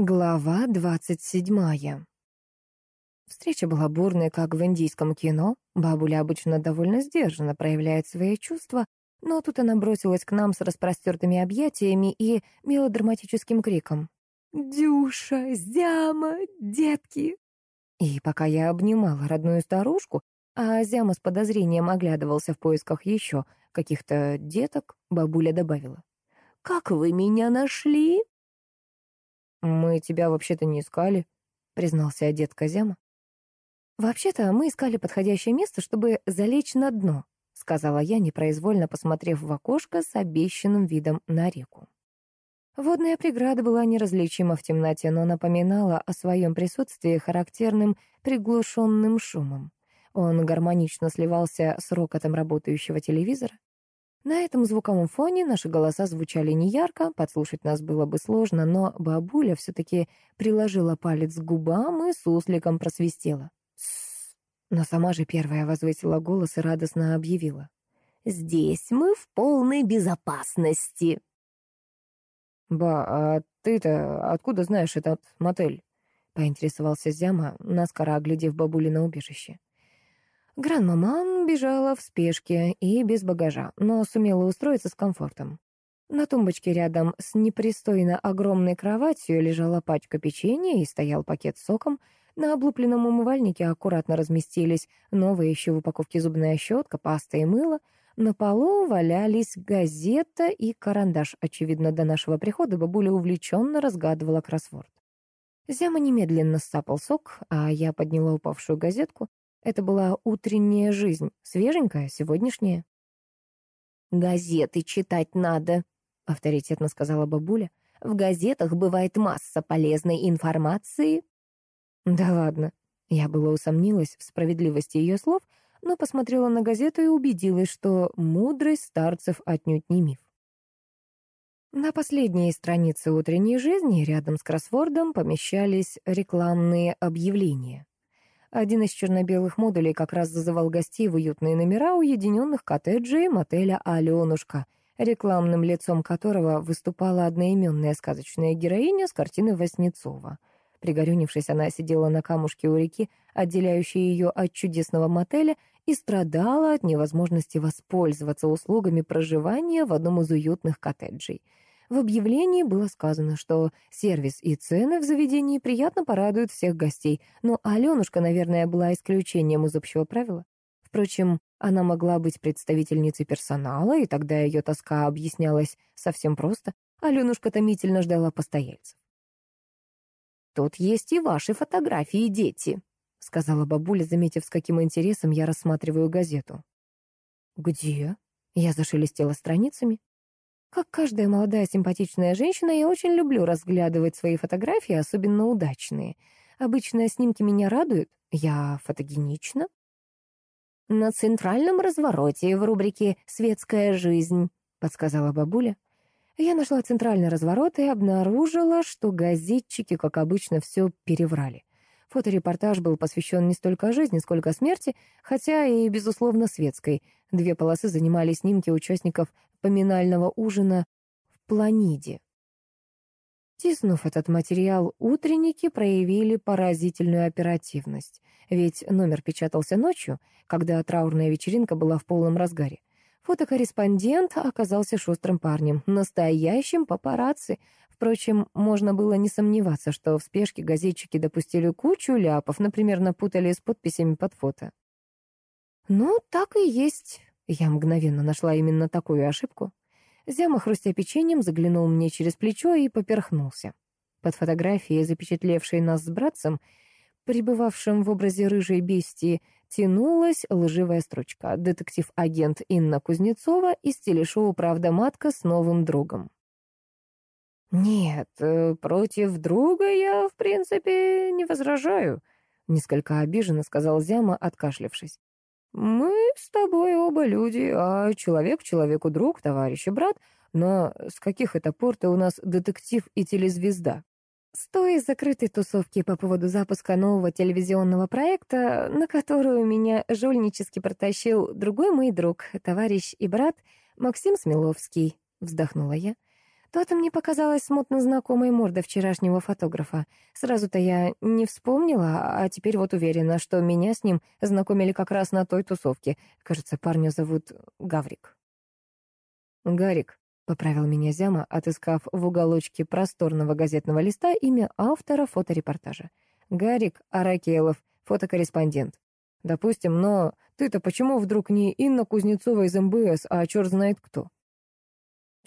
Глава двадцать седьмая. Встреча была бурной, как в индийском кино. Бабуля обычно довольно сдержанно проявляет свои чувства, но тут она бросилась к нам с распростертыми объятиями и мелодраматическим криком. «Дюша, Зяма, детки!» И пока я обнимала родную старушку, а Зяма с подозрением оглядывался в поисках еще каких-то деток, бабуля добавила. «Как вы меня нашли?» «Мы тебя вообще-то не искали», — признался дед Козяма. «Вообще-то мы искали подходящее место, чтобы залечь на дно», — сказала я, непроизвольно посмотрев в окошко с обещанным видом на реку. Водная преграда была неразличима в темноте, но напоминала о своем присутствии характерным приглушенным шумом. Он гармонично сливался с рокотом работающего телевизора. На этом звуковом фоне наши голоса звучали неярко, подслушать нас было бы сложно, но бабуля все-таки приложила палец к губам и с сусликом просвистела. Но сама же первая возвысила голос и радостно объявила. «Здесь мы в полной безопасности!» «Ба, а ты-то откуда знаешь этот мотель?» — поинтересовался Зяма, наскоро оглядев бабулина убежище. Гран-маман бежала в спешке и без багажа, но сумела устроиться с комфортом. На тумбочке рядом с непристойно огромной кроватью лежала пачка печенья и стоял пакет с соком. На облупленном умывальнике аккуратно разместились новые еще в упаковке зубная щетка, паста и мыло. На полу валялись газета и карандаш. Очевидно, до нашего прихода бабуля увлеченно разгадывала кроссворд. Зяма немедленно сцапал сок, а я подняла упавшую газетку. Это была утренняя жизнь, свеженькая, сегодняшняя. «Газеты читать надо», — авторитетно сказала бабуля. «В газетах бывает масса полезной информации». Да ладно. Я была усомнилась в справедливости ее слов, но посмотрела на газету и убедилась, что мудрость старцев отнюдь не миф. На последней странице утренней жизни рядом с кроссвордом помещались рекламные объявления. Один из черно-белых модулей как раз зазывал гостей в уютные номера уединенных коттеджей мотеля «Аленушка», рекламным лицом которого выступала одноименная сказочная героиня с картины Васнецова. Пригорюнившись, она сидела на камушке у реки, отделяющей ее от чудесного мотеля, и страдала от невозможности воспользоваться услугами проживания в одном из уютных коттеджей — в объявлении было сказано, что сервис и цены в заведении приятно порадуют всех гостей, но Аленушка, наверное, была исключением из общего правила. Впрочем, она могла быть представительницей персонала, и тогда ее тоска объяснялась совсем просто. Аленушка томительно ждала постояльцев. «Тут есть и ваши фотографии, дети», — сказала бабуля, заметив, с каким интересом я рассматриваю газету. «Где?» — я зашелестела страницами. Как каждая молодая симпатичная женщина, я очень люблю разглядывать свои фотографии, особенно удачные. Обычно снимки меня радуют. Я фотогенична. На центральном развороте в рубрике «Светская жизнь», — подсказала бабуля. Я нашла центральный разворот и обнаружила, что газетчики, как обычно, все переврали. Фоторепортаж был посвящен не столько жизни, сколько смерти, хотя и, безусловно, светской. Две полосы занимали снимки участников поминального ужина в Планиде. Тиснув этот материал, утренники проявили поразительную оперативность, ведь номер печатался ночью, когда траурная вечеринка была в полном разгаре. Фотокорреспондент оказался шустрым парнем, настоящим папарацци. Впрочем, можно было не сомневаться, что в спешке газетчики допустили кучу ляпов, например, напутали с подписями под фото. «Ну, так и есть», я мгновенно нашла именно такую ошибку. Зяма, хрустя печеньем, заглянул мне через плечо и поперхнулся. Под фотографией, запечатлевшей нас с братцем, пребывавшим в образе рыжей бестии, тянулась лживая строчка «Детектив-агент Инна Кузнецова» из телешоу «Правда матка» с новым другом. «Нет, э, против друга я, в принципе, не возражаю», — несколько обиженно сказал Зяма, откашлившись. «Мы с тобой оба люди, а человек человеку друг, товарищ и брат, но с каких это пор ты у нас детектив и телезвезда?» С той закрытой тусовки по поводу запуска нового телевизионного проекта, на которую меня жульнически протащил другой мой друг, товарищ и брат Максим Смеловский, вздохнула я. То-то мне показалась смутно знакомой морда вчерашнего фотографа. Сразу-то я не вспомнила, а теперь вот уверена, что меня с ним знакомили как раз на той тусовке. Кажется, парня зовут Гаврик. «Гарик», — поправил меня Зяма, отыскав в уголочке просторного газетного листа имя автора фоторепортажа. «Гарик Аракелов, фотокорреспондент. Допустим, но ты-то почему вдруг не Инна Кузнецова из МБС, а черт знает кто?»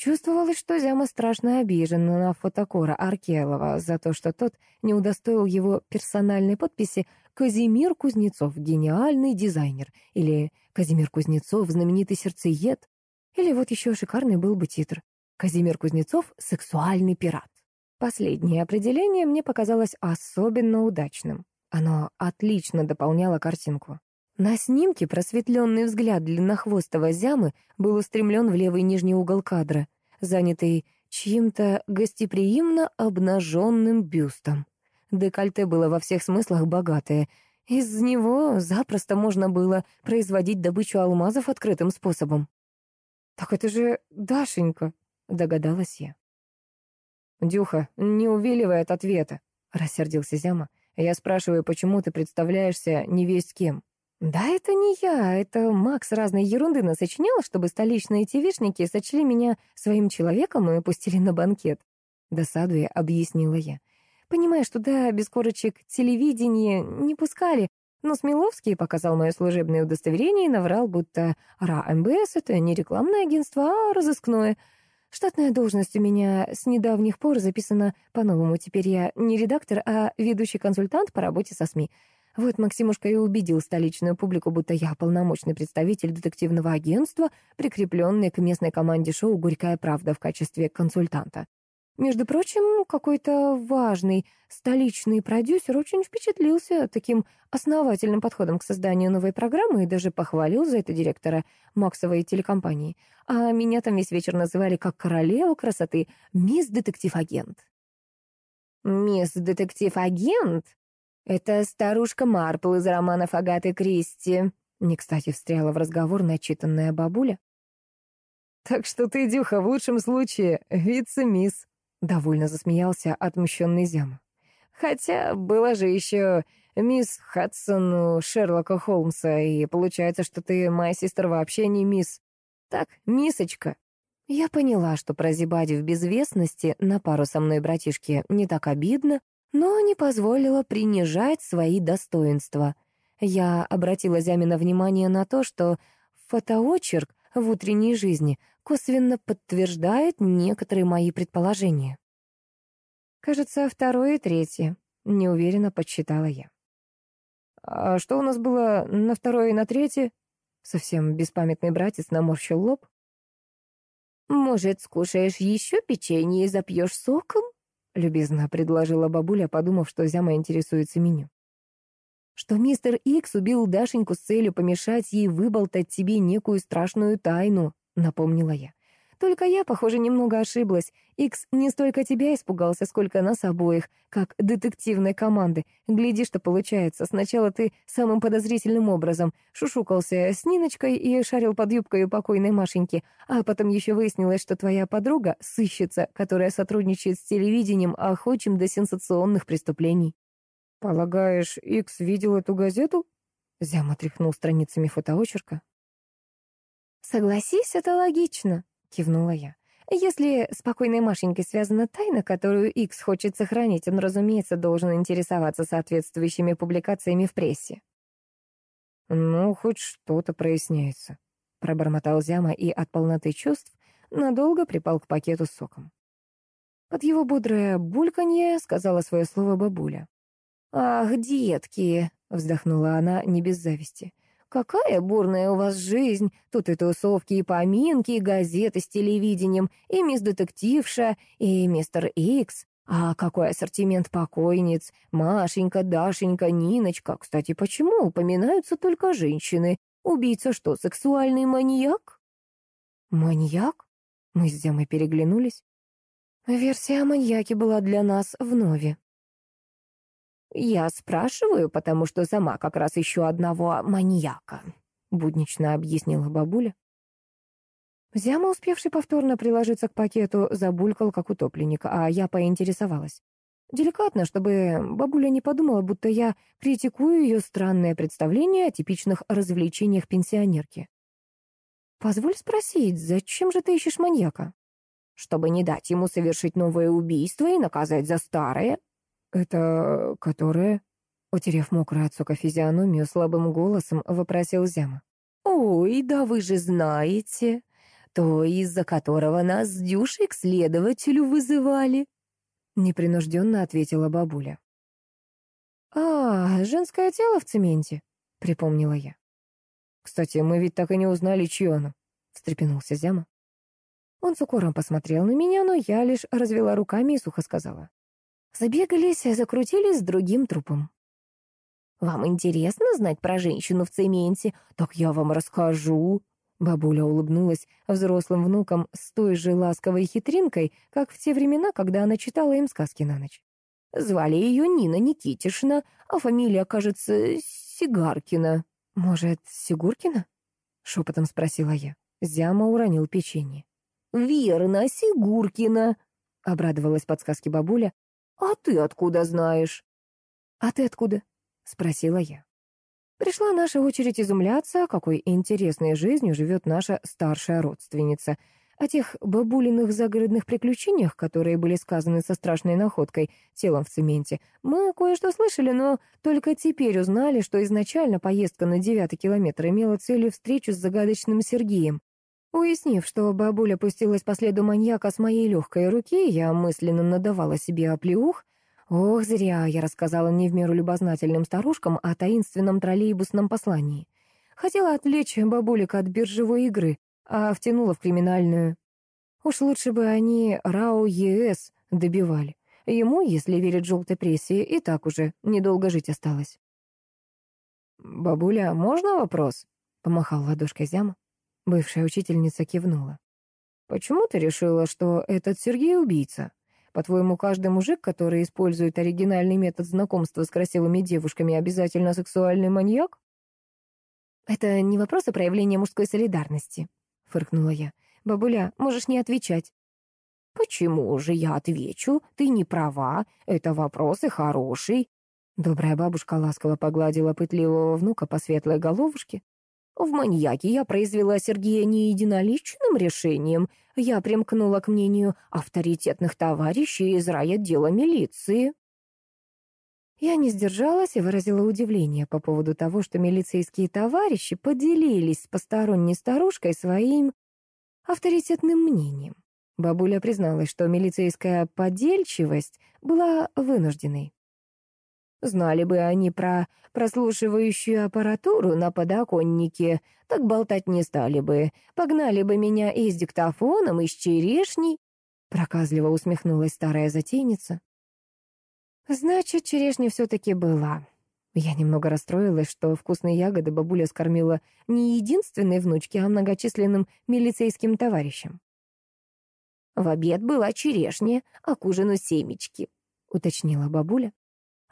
Чувствовалось, что Зяма страшно обижен на фотокора Аркелова за то, что тот не удостоил его персональной подписи «Казимир Кузнецов, гениальный дизайнер» или «Казимир Кузнецов, знаменитый сердцеед» или вот еще шикарный был бы титр «Казимир Кузнецов, сексуальный пират». Последнее определение мне показалось особенно удачным. Оно отлично дополняло картинку. На снимке просветленный взгляд длиннохвостого зямы был устремлен в левый нижний угол кадра, занятый чьим-то гостеприимно обнаженным бюстом. Декольте было во всех смыслах богатое. Из него запросто можно было производить добычу алмазов открытым способом. «Так это же Дашенька», — догадалась я. «Дюха, не увиливай от ответа», — рассердился Зяма. «Я спрашиваю, почему ты представляешься невесть кем?» «Да это не я, это Макс разной ерунды насочинял, чтобы столичные тивишники сочли меня своим человеком и пустили на банкет». Досадуя, объяснила я. Понимаешь, туда без корочек телевидение не пускали, но Смеловский показал мое служебное удостоверение и наврал, будто РА МБС — это не рекламное агентство, а разыскное. Штатная должность у меня с недавних пор записана по-новому. Теперь я не редактор, а ведущий консультант по работе со СМИ. Вот Максимушка и убедил столичную публику, будто я полномочный представитель детективного агентства, прикрепленный к местной команде шоу «Горькая правда» в качестве консультанта. Между прочим, какой-то важный столичный продюсер очень впечатлился таким основательным подходом к созданию новой программы и даже похвалил за это директора Максовой телекомпании. А меня там весь вечер называли как королева красоты, мисс детектив-агент. «Это старушка Марпл из романов Агаты Кристи», — не кстати встряла в разговор начитанная бабуля. «Так что ты, Дюха, в лучшем случае вице-мисс», — довольно засмеялся отмщенный Зяма. «Хотя была же еще мисс Хадсон Шерлока Холмса, и получается, что ты, моя сестра, вообще не мисс. Так, мисочка». Я поняла, что прозябать в безвестности на пару со мной братишки не так обидно, но не позволила принижать свои достоинства. Я обратила Зямина внимание на то, что фотоочерк в утренней жизни косвенно подтверждает некоторые мои предположения. Кажется, второе и третье. Неуверенно подсчитала я. «А что у нас было на второе и на третье?» Совсем беспамятный братец наморщил лоб. «Может, скушаешь еще печенье и запьешь соком?» — любезно предложила бабуля, подумав, что Зяма интересуется меню. «Что мистер Икс убил Дашеньку с целью помешать ей выболтать тебе некую страшную тайну», — напомнила я. Только я, похоже, немного ошиблась. Икс не столько тебя испугался, сколько нас обоих, как детективной команды. Гляди, что получается. Сначала ты самым подозрительным образом шушукался с Ниночкой и шарил под юбкой у покойной Машеньки, а потом еще выяснилось, что твоя подруга — сыщица, которая сотрудничает с телевидением, охочим до сенсационных преступлений. «Полагаешь, Икс видел эту газету?» Зяма тряхнул страницами фотоочерка. «Согласись, это логично», — кивнула я. «Если с покойной Машенькой связана тайна, которую Икс хочет сохранить, он, разумеется, должен интересоваться соответствующими публикациями в прессе». «Ну, хоть что-то проясняется», — пробормотал Зяма и от полноты чувств надолго припал к пакету с соком. Под его бодрое бульканье сказала свое слово бабуля. «Ах, детки!» — вздохнула она не без зависти. Какая бурная у вас жизнь. Тут и тусовки, и поминки, и газеты с телевидением, и мисс Детективша, и мистер Икс. А какой ассортимент покойниц? Машенька, Дашенька, Ниночка. Кстати, почему упоминаются только женщины? Убийца что, сексуальный маньяк? Маньяк? Мы с Зямой переглянулись. Версия о маньяке была для нас вновь. «Я спрашиваю, потому что сама как раз ищу одного маньяка», — буднично объяснила бабуля. Зяма, успевший повторно приложиться к пакету, забулькал, как утопленник, а я поинтересовалась. Деликатно, чтобы бабуля не подумала, будто я критикую ее странное представление о типичных развлечениях пенсионерки. «Позволь спросить, зачем же ты ищешь маньяка?» «Чтобы не дать ему совершить новое убийство и наказать за старое». «Это которое?» Утерев мокрую от сока физиономию, слабым голосом вопросил Зяма. «Ой, да вы же знаете, то, из-за которого нас с Дюшей к следователю вызывали», — непринужденно ответила бабуля. «А, женское тело в цементе», — припомнила я. «Кстати, мы ведь так и не узнали, чье оно», — встрепенулся Зяма. Он с укором посмотрел на меня, но я лишь развела руками и сухо сказала. Забегались, закрутились с другим трупом. «Вам интересно знать про женщину в цементе? Так я вам расскажу». Бабуля улыбнулась взрослым внукам с той же ласковой хитринкой, как в те времена, когда она читала им сказки на ночь. Звали ее Нина Никитишна, а фамилия, кажется, Сигаркина. «Может, Сигуркина?» — шепотом спросила я. Зяма уронил печенье. «Верно, Сигуркина», — обрадовалась подсказке бабуля. «А ты откуда знаешь?» «А ты откуда?» — спросила я. Пришла наша очередь изумляться, какой интересной жизнью живет наша старшая родственница. О тех бабулиных загородных приключениях, которые были сказаны со страшной находкой, телом в цементе, мы кое-что слышали, но только теперь узнали, что изначально поездка на девятый километр имела целью встречу с загадочным Сергеем. Уяснив, что бабуля пустилась по следу маньяка с моей легкой руки, я мысленно надавала себе оплеух, Ох, зря я рассказала не в меру любознательным старушкам о таинственном троллейбусном послании. Хотела отвлечь бабулик от биржевой игры, а втянула в криминальную. Уж лучше бы они РАО ЕС добивали. Ему, если верить желтой прессе, и так уже недолго жить осталось. «Бабуля, можно вопрос?» — помахал ладошкой Зяма. Бывшая учительница кивнула. «Почему ты решила, что этот Сергей убийца?» По-твоему, каждый мужик, который использует оригинальный метод знакомства с красивыми девушками, обязательно сексуальный маньяк? Это не вопрос о проявлении мужской солидарности, фыркнула я. Бабуля, можешь не отвечать. Почему же я отвечу? Ты не права. Это вопрос и хороший. Добрая бабушка ласково погладила пытливого внука по светлой головушке. В маньяке я произвела Сергея не единоличным решением. Я примкнула к мнению авторитетных товарищей из райотдела милиции. Я не сдержалась и выразила удивление по поводу того, что милицейские товарищи поделились с посторонней старушкой своим авторитетным мнением. Бабуля призналась, что милицейская подельчивость была вынужденной. Знали бы они про прослушивающую аппаратуру на подоконнике, так болтать не стали бы. Погнали бы меня и с диктофоном, и с черешней. Проказливо усмехнулась старая затейница. Значит, черешня все-таки была. Я немного расстроилась, что вкусные ягоды бабуля скормила не единственной внучке, а многочисленным милицейским товарищам. «В обед была черешня, а к ужину семечки», — уточнила бабуля.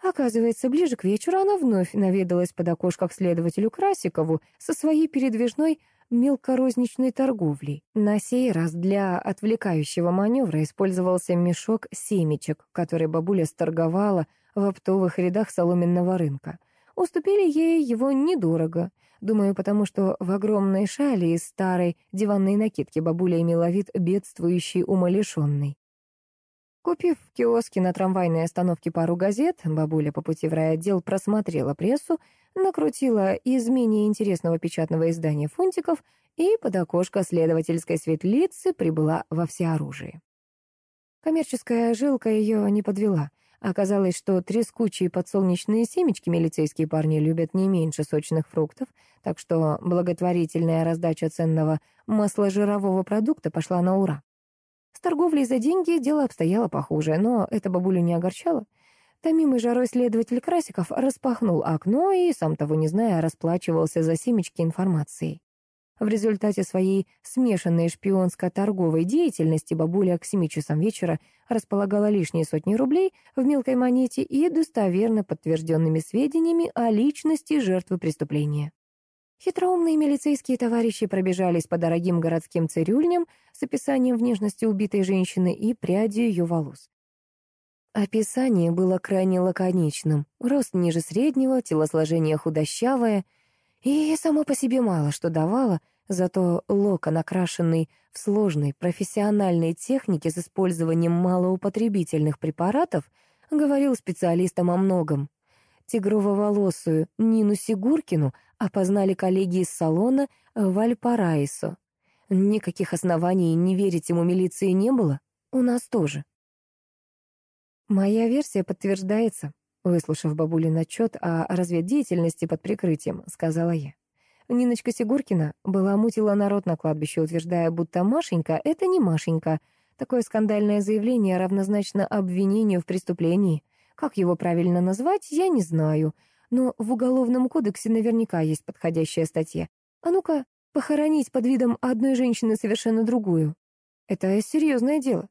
Оказывается, ближе к вечеру она вновь наведалась под окошко к следователю Красикову со своей передвижной мелкорозничной торговлей. На сей раз для отвлекающего маневра использовался мешок семечек, который бабуля сторговала в оптовых рядах соломенного рынка. Уступили ей его недорого. Думаю, потому что в огромной шали из старой диванной накидки бабуля имела вид бедствующий умалишенный. Купив в киоске на трамвайной остановке пару газет, бабуля по пути в райотдел просмотрела прессу, накрутила из менее интересного печатного издания фунтиков и под окошко следовательской светлицы прибыла во всеоружии. Коммерческая жилка ее не подвела. Оказалось, что трескучие подсолнечные семечки милицейские парни любят не меньше сочных фруктов, так что благотворительная раздача ценного масложирового продукта пошла на ура. С торговлей за деньги дело обстояло похуже, но это бабулю не огорчало. Томимый жарой следователь Красиков распахнул окно и, сам того не зная, расплачивался за семечки информацией. В результате своей смешанной шпионско-торговой деятельности бабуля к семи часам вечера располагала лишние сотни рублей в мелкой монете и достоверно подтвержденными сведениями о личности жертвы преступления. Хитроумные милицейские товарищи пробежались по дорогим городским цирюльням с описанием внешности убитой женщины и прядью ее волос. Описание было крайне лаконичным. Рост ниже среднего, телосложение худощавое. И само по себе мало что давало, зато локон, окрашенный в сложной профессиональной технике с использованием малоупотребительных препаратов, говорил специалистам о многом. Тигрово-волосую Нину Сигуркину опознали коллеги из салона Вальпараисо. Никаких оснований не верить ему милиции не было. У нас тоже. Моя версия подтверждается, выслушав бабулин отчет о разведдеятельности под прикрытием, сказала я. Ниночка Сигуркина была мутила народ на кладбище, утверждая, будто Машенька — это не Машенька. Такое скандальное заявление равнозначно обвинению в преступлении. Как его правильно назвать, я не знаю — но в Уголовном кодексе наверняка есть подходящая статья. А ну-ка, похоронить под видом одной женщины совершенно другую. Это серьезное дело.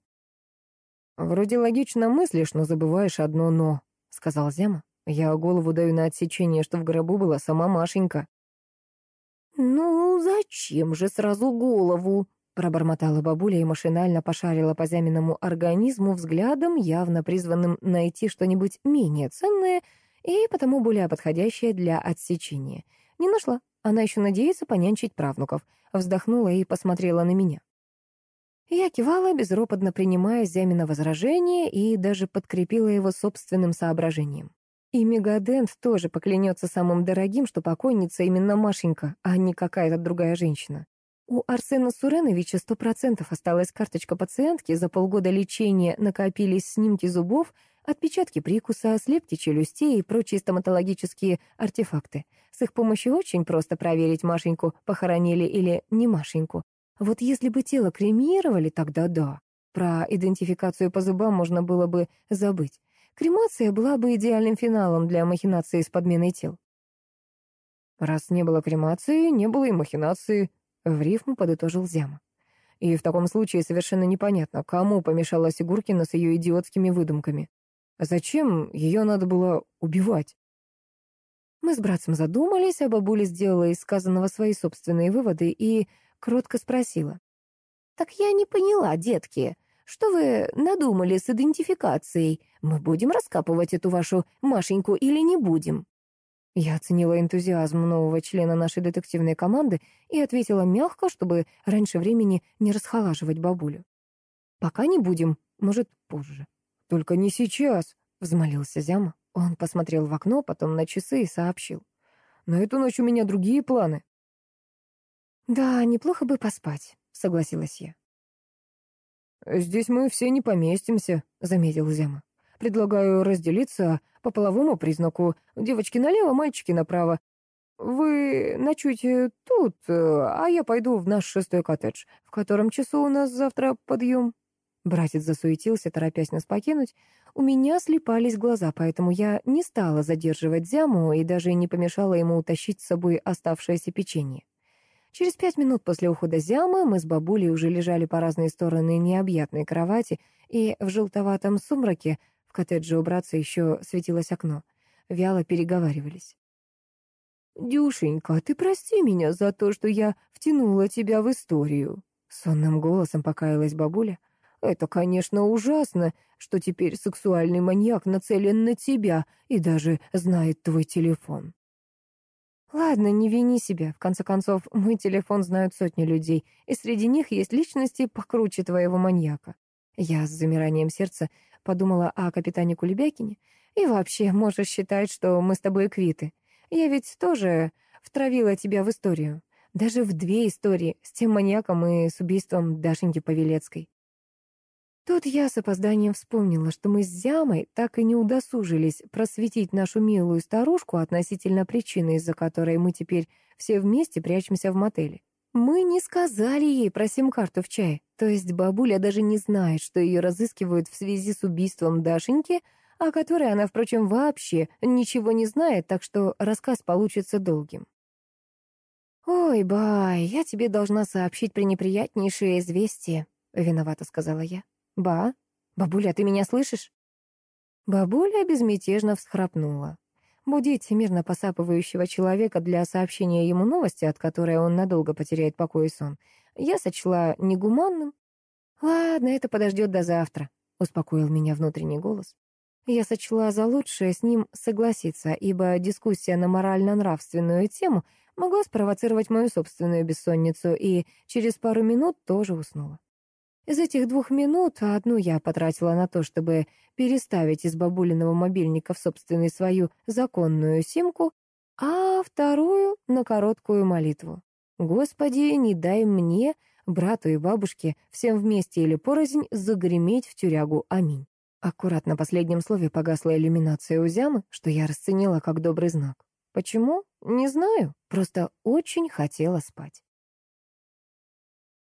«Вроде логично мыслишь, но забываешь одно «но», — сказал Зяма. «Я голову даю на отсечение, что в гробу была сама Машенька». «Ну, зачем же сразу голову?» — пробормотала бабуля и машинально пошарила по Зяминому организму взглядом, явно призванным найти что-нибудь менее ценное — и потому более подходящая для отсечения. Не нашла. Она еще надеется понянчить правнуков. Вздохнула и посмотрела на меня. Я кивала, безропотно принимая Зямина возражение и даже подкрепила его собственным соображением. И Мегадент тоже поклянется самым дорогим, что покойница именно Машенька, а не какая-то другая женщина. У Арсена Суреновича сто процентов осталась карточка пациентки, за полгода лечения накопились снимки зубов, Отпечатки прикуса, слепки челюстей и прочие стоматологические артефакты. С их помощью очень просто проверить, Машеньку похоронили или не Машеньку. Вот если бы тело кремировали, тогда да. Про идентификацию по зубам можно было бы забыть. Кремация была бы идеальным финалом для махинации с подменой тел. Раз не было кремации, не было и махинации, в рифму подытожил Зяма. И в таком случае совершенно непонятно, кому помешала Сигуркина с ее идиотскими выдумками. А зачем ее надо было убивать? Мы с братцем задумались, а бабуля сделала из сказанного свои собственные выводы и кротко спросила. «Так я не поняла, детки, что вы надумали с идентификацией? Мы будем раскапывать эту вашу Машеньку или не будем?» Я оценила энтузиазм нового члена нашей детективной команды и ответила мягко, чтобы раньше времени не расхолаживать бабулю. «Пока не будем, может, позже». «Только не сейчас», — взмолился Зяма. Он посмотрел в окно, потом на часы и сообщил. «На эту ночь у меня другие планы». «Да, неплохо бы поспать», — согласилась я. «Здесь мы все не поместимся», — заметил Зяма. «Предлагаю разделиться по половому признаку. Девочки налево, мальчики направо. Вы ночуйте тут, а я пойду в наш шестой коттедж. В котором часу у нас завтра подъем?» Братец засуетился, торопясь нас покинуть. У меня слепались глаза, поэтому я не стала задерживать Зяму и даже не помешала ему утащить с собой оставшееся печенье. Через пять минут после ухода Зямы мы с бабулей уже лежали по разные стороны необъятной кровати, и в желтоватом сумраке в коттедже у братца еще светилось окно. Вяло переговаривались. «Дюшенька, ты прости меня за то, что я втянула тебя в историю», — сонным голосом покаялась бабуля. Это, конечно, ужасно, что теперь сексуальный маньяк нацелен на тебя и даже знает твой телефон. Ладно, не вини себя. В конце концов, мой телефон знают сотни людей, и среди них есть личности покруче твоего маньяка. Я с замиранием сердца подумала о капитане Кулебякине. И вообще, можешь считать, что мы с тобой квиты. Я ведь тоже втравила тебя в историю. Даже в две истории, с тем маньяком и с убийством Дашеньки Павелецкой. Тут я с опозданием вспомнила, что мы с Зямой так и не удосужились просветить нашу милую старушку относительно причины, из-за которой мы теперь все вместе прячемся в мотеле. Мы не сказали ей про сим-карту в чае, то есть бабуля даже не знает, что ее разыскивают в связи с убийством Дашеньки, о которой она, впрочем, вообще ничего не знает, так что рассказ получится долгим. «Ой, Бай, я тебе должна сообщить пренеприятнейшее известие», — виновата сказала я. «Ба? Бабуля, ты меня слышишь?» Бабуля безмятежно всхрапнула. Будить мирно посапывающего человека для сообщения ему новости, от которой он надолго потеряет покой и сон, я сочла негуманным. «Ладно, это подождет до завтра», — успокоил меня внутренний голос. Я сочла за лучшее с ним согласиться, ибо дискуссия на морально-нравственную тему могла спровоцировать мою собственную бессонницу, и через пару минут тоже уснула. Из этих двух минут одну я потратила на то, чтобы переставить из бабулиного мобильника в собственный свою законную симку, а вторую — на короткую молитву. «Господи, не дай мне, брату и бабушке, всем вместе или порознь, загреметь в тюрягу. Аминь». Аккурат на последнем слове погасла иллюминация Узямы, что я расценила как добрый знак. Почему? Не знаю, просто очень хотела спать.